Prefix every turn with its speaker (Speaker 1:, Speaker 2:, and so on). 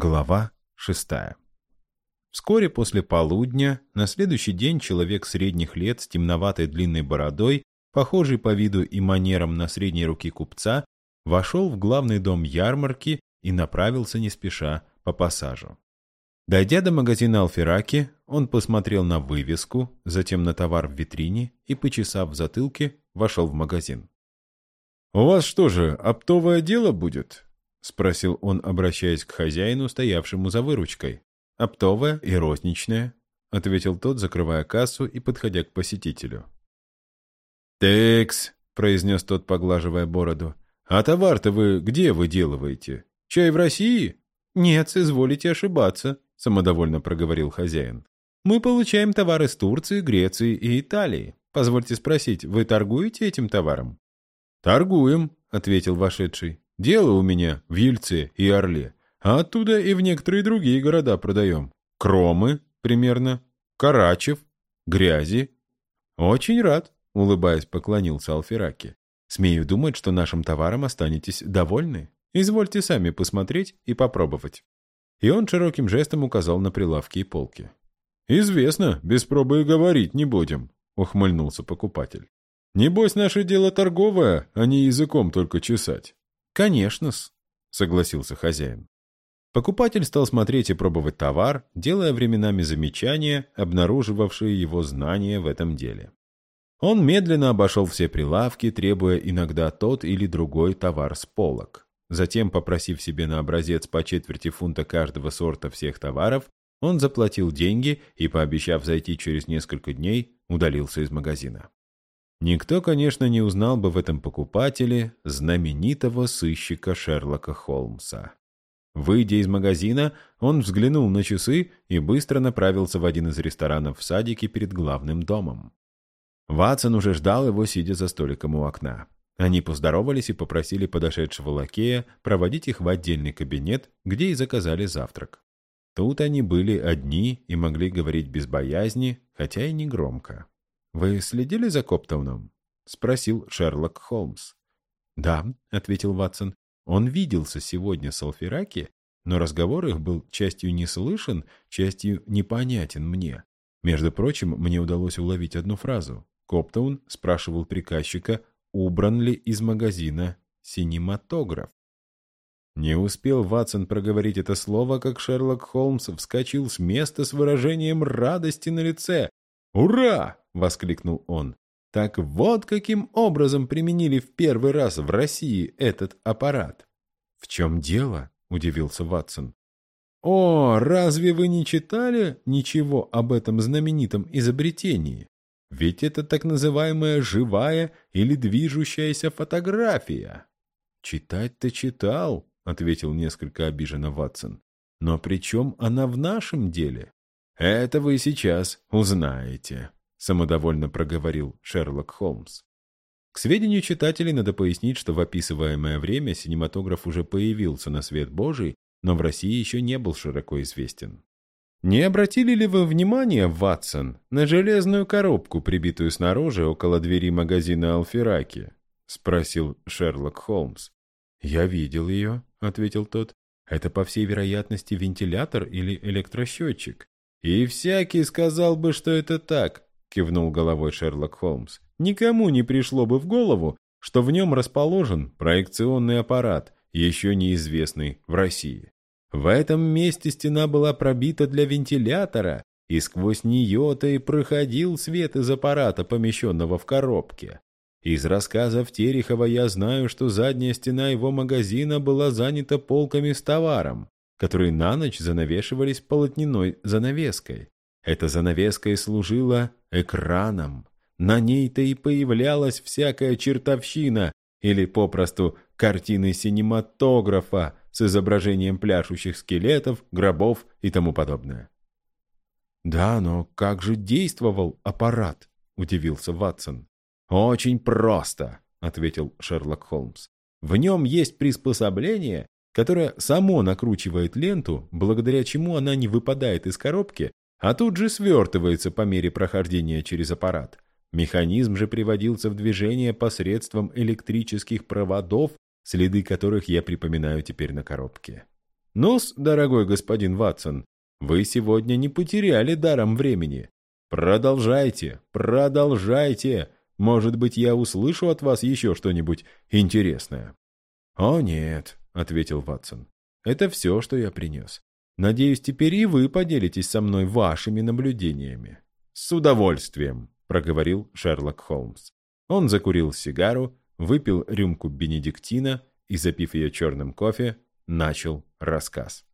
Speaker 1: Глава шестая. Вскоре после полудня, на следующий день человек средних лет с темноватой длинной бородой, похожий по виду и манерам на средней руки купца, вошел в главный дом ярмарки и направился не спеша по пассажу. Дойдя до магазина Алфераки, он посмотрел на вывеску, затем на товар в витрине и, почесав в затылке, вошел в магазин. «У вас что же, оптовое дело будет?» — спросил он, обращаясь к хозяину, стоявшему за выручкой. «Оптовая и розничная», — ответил тот, закрывая кассу и подходя к посетителю. «Текс», — произнес тот, поглаживая бороду. «А товар-то вы где выделываете? Чай в России?» «Нет, изволите ошибаться», — самодовольно проговорил хозяин. «Мы получаем товар из Турции, Греции и Италии. Позвольте спросить, вы торгуете этим товаром?» «Торгуем», — ответил вошедший. Дело у меня в Ельце и Орле, а оттуда и в некоторые другие города продаем. Кромы, примерно, Карачев, Грязи. Очень рад, улыбаясь, поклонился Алфераки. Смею думать, что нашим товаром останетесь довольны. Извольте сами посмотреть и попробовать. И он широким жестом указал на прилавки и полки. «Известно, без пробы и говорить не будем», — ухмыльнулся покупатель. «Небось, наше дело торговое, а не языком только чесать. «Конечно-с», — согласился хозяин. Покупатель стал смотреть и пробовать товар, делая временами замечания, обнаруживавшие его знания в этом деле. Он медленно обошел все прилавки, требуя иногда тот или другой товар с полок. Затем, попросив себе на образец по четверти фунта каждого сорта всех товаров, он заплатил деньги и, пообещав зайти через несколько дней, удалился из магазина. Никто, конечно, не узнал бы в этом покупателе знаменитого сыщика Шерлока Холмса. Выйдя из магазина, он взглянул на часы и быстро направился в один из ресторанов в садике перед главным домом. Ватсон уже ждал его, сидя за столиком у окна. Они поздоровались и попросили подошедшего лакея проводить их в отдельный кабинет, где и заказали завтрак. Тут они были одни и могли говорить без боязни, хотя и не громко. «Вы следили за Коптауном?» — спросил Шерлок Холмс. «Да», — ответил Ватсон. «Он виделся сегодня с Алфераки, но разговор их был частью не слышен, частью непонятен мне. Между прочим, мне удалось уловить одну фразу. Коптаун спрашивал приказчика, убран ли из магазина синематограф. Не успел Ватсон проговорить это слово, как Шерлок Холмс вскочил с места с выражением радости на лице. «Ура!» — воскликнул он. Так вот каким образом применили в первый раз в России этот аппарат. «В чем дело?» — удивился Ватсон. «О, разве вы не читали ничего об этом знаменитом изобретении? Ведь это так называемая живая или движущаяся фотография». «Читать-то читал», — ответил несколько обиженно Ватсон. «Но при чем она в нашем деле?» «Это вы сейчас узнаете», — самодовольно проговорил Шерлок Холмс. К сведению читателей надо пояснить, что в описываемое время синематограф уже появился на свет Божий, но в России еще не был широко известен. «Не обратили ли вы внимание, Ватсон, на железную коробку, прибитую снаружи около двери магазина Алфераки?» — спросил Шерлок Холмс. «Я видел ее», — ответил тот. «Это, по всей вероятности, вентилятор или электросчетчик. «И всякий сказал бы, что это так», — кивнул головой Шерлок Холмс. «Никому не пришло бы в голову, что в нем расположен проекционный аппарат, еще неизвестный в России. В этом месте стена была пробита для вентилятора, и сквозь нее-то и проходил свет из аппарата, помещенного в коробке. Из рассказов Терехова я знаю, что задняя стена его магазина была занята полками с товаром которые на ночь занавешивались полотняной занавеской. Эта занавеска и служила экраном. На ней-то и появлялась всякая чертовщина, или попросту картины синематографа с изображением пляшущих скелетов, гробов и тому подобное. «Да, но как же действовал аппарат?» – удивился Ватсон. «Очень просто», – ответил Шерлок Холмс. «В нем есть приспособление, которое само накручивает ленту, благодаря чему она не выпадает из коробки, а тут же свертывается по мере прохождения через аппарат. Механизм же приводился в движение посредством электрических проводов, следы которых я припоминаю теперь на коробке. ну дорогой господин Ватсон, вы сегодня не потеряли даром времени. Продолжайте, продолжайте. Может быть, я услышу от вас еще что-нибудь интересное». «О, нет», — ответил Ватсон. «Это все, что я принес. Надеюсь, теперь и вы поделитесь со мной вашими наблюдениями». «С удовольствием», — проговорил Шерлок Холмс. Он закурил сигару, выпил рюмку бенедиктина и, запив ее черным кофе, начал рассказ.